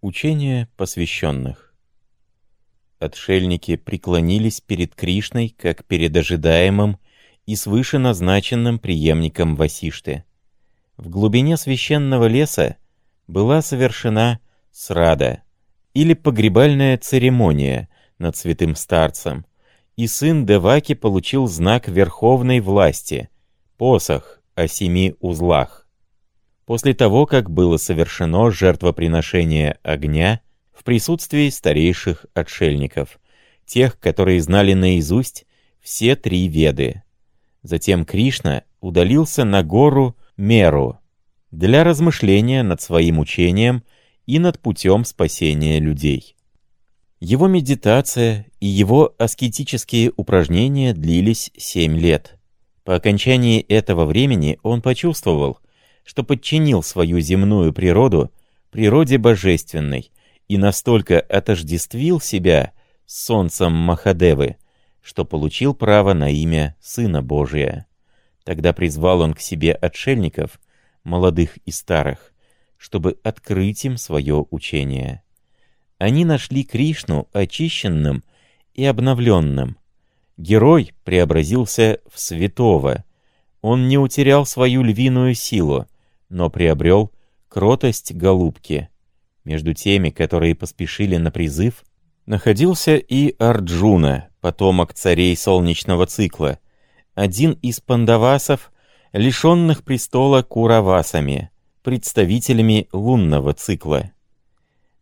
Учение посвященных Отшельники преклонились перед Кришной, как перед ожидаемым и свыше назначенным преемником Васишты. В глубине священного леса была совершена срада, или погребальная церемония над святым старцем, и сын Деваки получил знак верховной власти — посох о семи узлах. После того, как было совершено жертвоприношение огня в присутствии старейших отшельников, тех, которые знали наизусть все три веды. Затем Кришна удалился на гору Меру для размышления над своим учением и над путем спасения людей. Его медитация и его аскетические упражнения длились семь лет. По окончании этого времени он почувствовал, что подчинил свою земную природу природе божественной и настолько отождествил себя с солнцем Махадевы, что получил право на имя Сына Божия. Тогда призвал он к себе отшельников, молодых и старых, чтобы открыть им свое учение. Они нашли Кришну очищенным и обновленным. Герой преобразился в святого. Он не утерял свою львиную силу, но приобрел кротость голубки. Между теми, которые поспешили на призыв, находился и Арджуна, потомок царей солнечного цикла, один из пандавасов, лишенных престола Куравасами, представителями лунного цикла.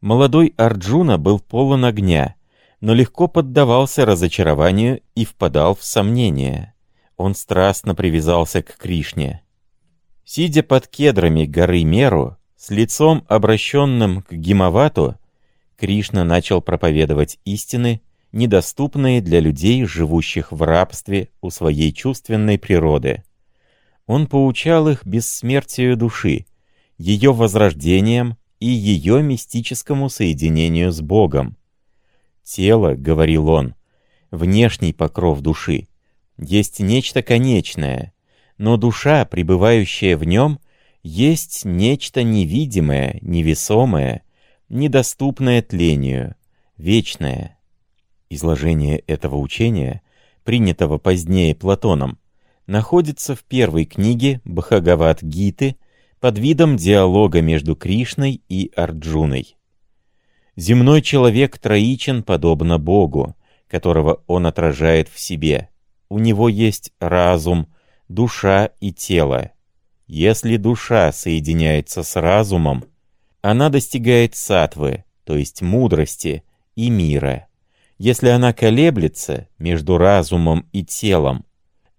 Молодой Арджуна был полон огня, но легко поддавался разочарованию и впадал в сомнения. Он страстно привязался к Кришне. Сидя под кедрами горы Меру, с лицом обращенным к Гимавату, Кришна начал проповедовать истины, недоступные для людей, живущих в рабстве у своей чувственной природы. Он поучал их бессмертию души, ее возрождением и ее мистическому соединению с Богом. «Тело, — говорил он, — внешний покров души, есть нечто конечное, но душа, пребывающая в нем, есть нечто невидимое, невесомое, недоступное тлению, вечное. Изложение этого учения, принятого позднее Платоном, находится в первой книге Бхагават-гиты под видом диалога между Кришной и Арджуной. Земной человек троичен подобно Богу, которого он отражает в себе. У него есть разум, душа и тело. Если душа соединяется с разумом, она достигает сатвы, то есть мудрости и мира. Если она колеблется между разумом и телом,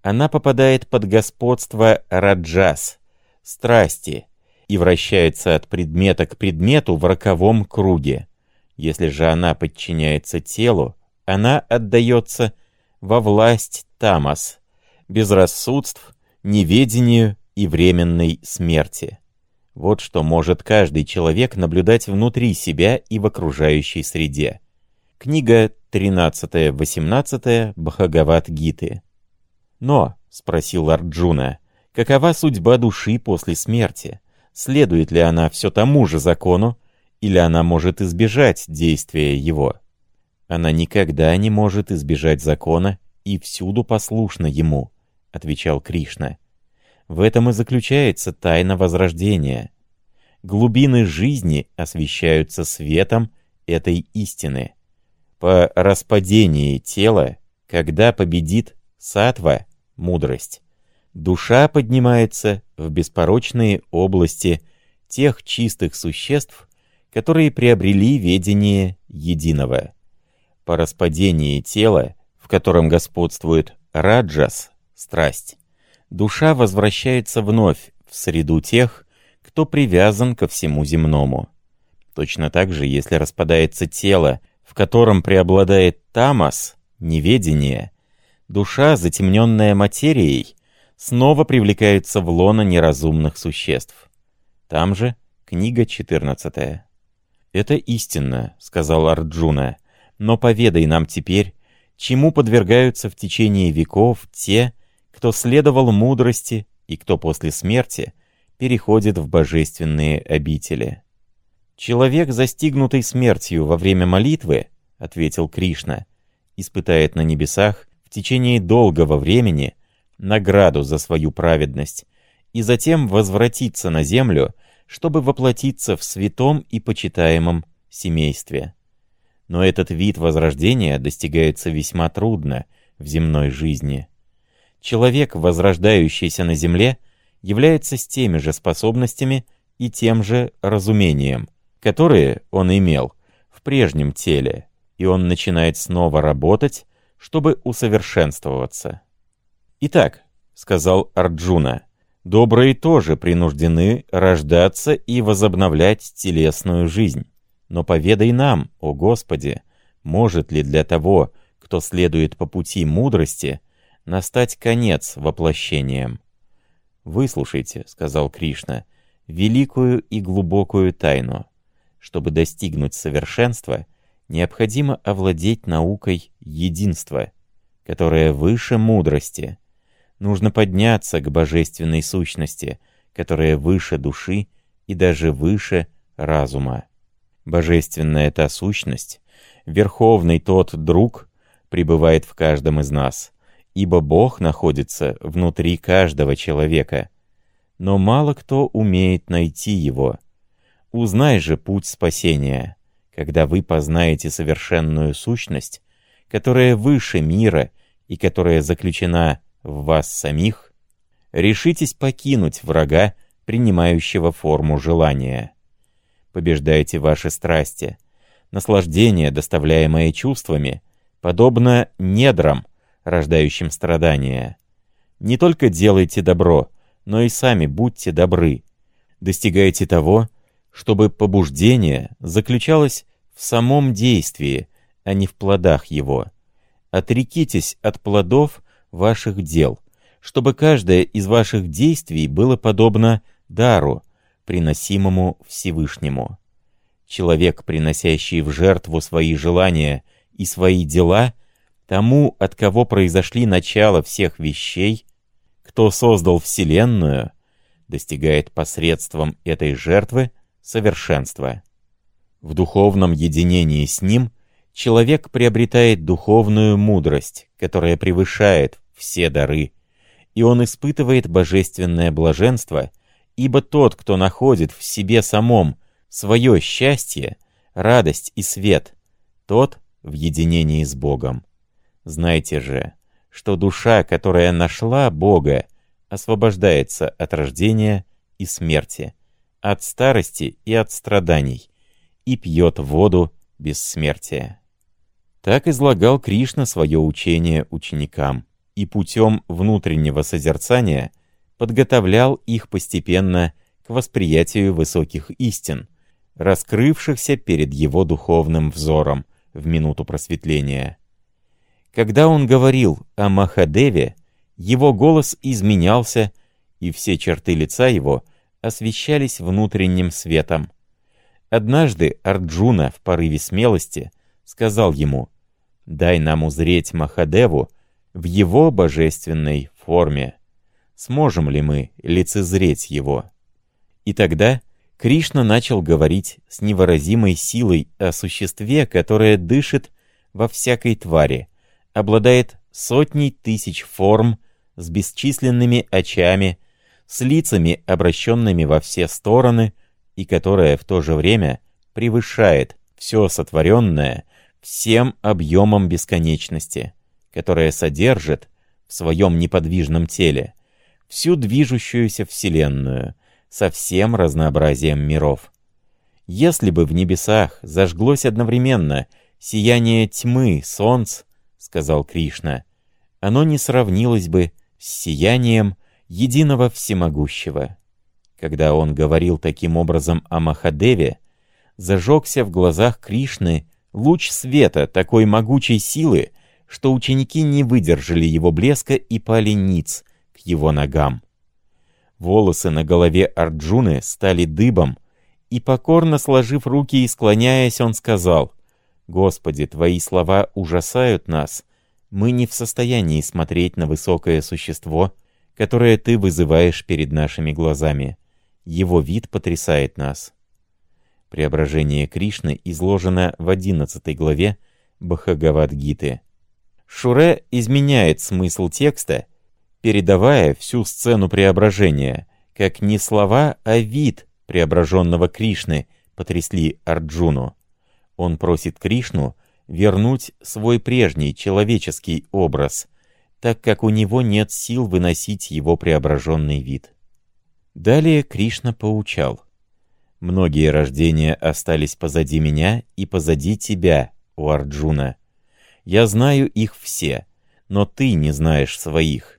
она попадает под господство раджас, страсти, и вращается от предмета к предмету в роковом круге. Если же она подчиняется телу, она отдается во власть тамас, безрассудств, неведению и временной смерти. Вот что может каждый человек наблюдать внутри себя и в окружающей среде. Книга 13-18 Бхагават-гиты. «Но», — спросил Арджуна, — «какова судьба души после смерти? Следует ли она все тому же закону, или она может избежать действия его?» Она никогда не может избежать закона и всюду послушна ему. — отвечал Кришна. «В этом и заключается тайна Возрождения. Глубины жизни освещаются светом этой истины. По распадении тела, когда победит сатва, мудрость, душа поднимается в беспорочные области тех чистых существ, которые приобрели ведение единого. По распадении тела, котором господствует раджас, страсть. Душа возвращается вновь в среду тех, кто привязан ко всему земному. Точно так же, если распадается тело, в котором преобладает тамас, неведение, душа, затемненная материей, снова привлекается в лоно неразумных существ. Там же книга 14. «Это истинно», — сказал Арджуна, — «но поведай нам теперь, чему подвергаются в течение веков те, кто следовал мудрости и кто после смерти переходит в божественные обители. «Человек, застигнутый смертью во время молитвы, — ответил Кришна, — испытает на небесах в течение долгого времени награду за свою праведность и затем возвратится на землю, чтобы воплотиться в святом и почитаемом семействе. Но этот вид возрождения достигается весьма трудно в земной жизни. Человек, возрождающийся на земле, является с теми же способностями и тем же разумением — которые он имел в прежнем теле, и он начинает снова работать, чтобы усовершенствоваться. «Итак», — сказал Арджуна, — «добрые тоже принуждены рождаться и возобновлять телесную жизнь. Но поведай нам, о Господи, может ли для того, кто следует по пути мудрости, настать конец воплощением?» «Выслушайте», — сказал Кришна, — «великую и глубокую тайну. Чтобы достигнуть совершенства, необходимо овладеть наукой единства, которая выше мудрости. Нужно подняться к божественной сущности, которая выше души и даже выше разума. Божественная та сущность, верховный тот друг, пребывает в каждом из нас, ибо Бог находится внутри каждого человека. Но мало кто умеет найти его — Узнай же путь спасения, когда вы познаете совершенную сущность, которая выше мира и которая заключена в вас самих, решитесь покинуть врага, принимающего форму желания. Побеждайте ваши страсти. Наслаждение, доставляемое чувствами, подобно недрам, рождающим страдания. Не только делайте добро, но и сами будьте добры. Достигайте того, чтобы побуждение заключалось в самом действии, а не в плодах его. Отрекитесь от плодов ваших дел, чтобы каждое из ваших действий было подобно дару, приносимому Всевышнему. Человек, приносящий в жертву свои желания и свои дела, тому, от кого произошли начало всех вещей, кто создал Вселенную, достигает посредством этой жертвы совершенства. В духовном единении с Ним человек приобретает духовную мудрость, которая превышает все дары, и он испытывает божественное блаженство, ибо тот, кто находит в себе самом свое счастье, радость и свет, тот в единении с Богом. Знайте же, что душа, которая нашла Бога, освобождается от рождения и смерти от старости и от страданий, и пьет воду бессмертия. Так излагал Кришна свое учение ученикам, и путем внутреннего созерцания подготовлял их постепенно к восприятию высоких истин, раскрывшихся перед его духовным взором в минуту просветления. Когда он говорил о Махадеве, его голос изменялся, и все черты лица его освещались внутренним светом. Однажды Арджуна в порыве смелости сказал ему, «Дай нам узреть Махадеву в его божественной форме. Сможем ли мы лицезреть его?» И тогда Кришна начал говорить с невыразимой силой о существе, которое дышит во всякой твари, обладает сотней тысяч форм, с бесчисленными очами, с лицами, обращенными во все стороны, и которая в то же время превышает все сотворенное всем объемом бесконечности, которая содержит в своем неподвижном теле всю движущуюся Вселенную со всем разнообразием миров. Если бы в небесах зажглось одновременно сияние тьмы солнц, сказал Кришна, оно не сравнилось бы с сиянием единого всемогущего. Когда он говорил таким образом о Махадеве, зажегся в глазах Кришны луч света такой могучей силы, что ученики не выдержали его блеска и пали ниц его ногам. Волосы на голове Арджуны стали дыбом, и, покорно сложив руки и склоняясь, он сказал, «Господи, Твои слова ужасают нас. Мы не в состоянии смотреть на высокое существо, которое ты вызываешь перед нашими глазами. Его вид потрясает нас. Преображение Кришны изложено в 11 главе Бхагавадгиты. Шуре изменяет смысл текста, передавая всю сцену преображения, как не слова, а вид преображенного Кришны потрясли Арджуну. Он просит Кришну вернуть свой прежний человеческий образ, так как у него нет сил выносить его преображенный вид. Далее Кришна поучал. «Многие рождения остались позади меня и позади тебя, у Арджуна. Я знаю их все, но ты не знаешь своих.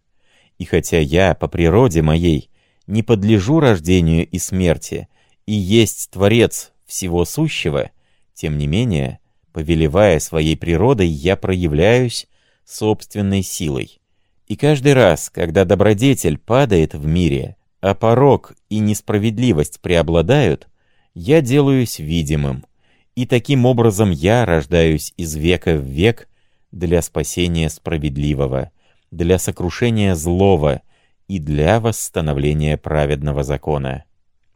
И хотя я, по природе моей, не подлежу рождению и смерти, и есть Творец всего сущего, тем не менее, повелевая своей природой, я проявляюсь собственной силой. И каждый раз, когда добродетель падает в мире, а порок и несправедливость преобладают, я делаюсь видимым, и таким образом я рождаюсь из века в век для спасения справедливого, для сокрушения злого и для восстановления праведного закона.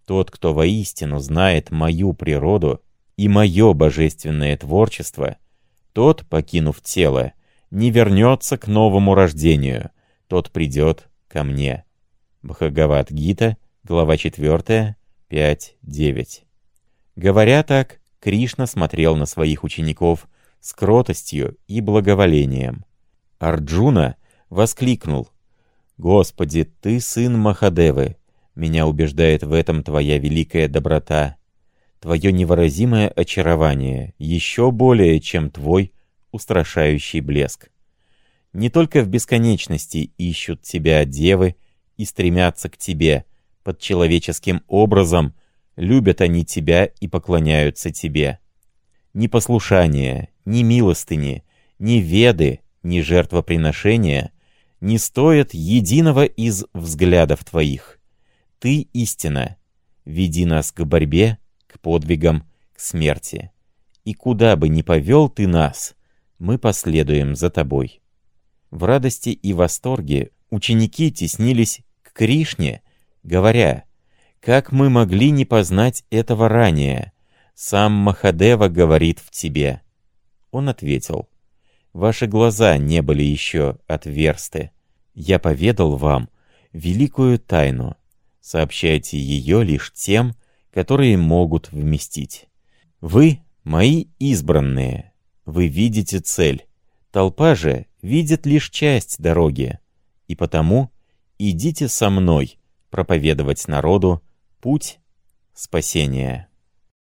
Тот, кто воистину знает мою природу и мое божественное творчество, тот, покинув тело, не вернется к новому рождению, тот придет ко мне. Бхагават-гита, глава 4, 5-9. Говоря так, Кришна смотрел на своих учеников с кротостью и благоволением. Арджуна воскликнул. «Господи, ты сын Махадевы! Меня убеждает в этом твоя великая доброта, твое невыразимое очарование, еще более, чем твой устрашающий блеск. Не только в бесконечности ищут тебя девы, и стремятся к тебе, под человеческим образом, любят они тебя и поклоняются тебе. Ни послушания, ни милостыни, ни веды, ни жертвоприношения не стоят единого из взглядов твоих. Ты истина. Веди нас к борьбе, к подвигам, к смерти. И куда бы ни повел ты нас, мы последуем за тобой. В радости и восторге ученики теснились к Кришне, говоря, «Как мы могли не познать этого ранее? Сам Махадева говорит в тебе». Он ответил, «Ваши глаза не были еще отверсты. Я поведал вам великую тайну. Сообщайте ее лишь тем, которые могут вместить. Вы — мои избранные. Вы видите цель. Толпа же видит лишь часть дороги. И потому идите со мной проповедовать народу путь спасения.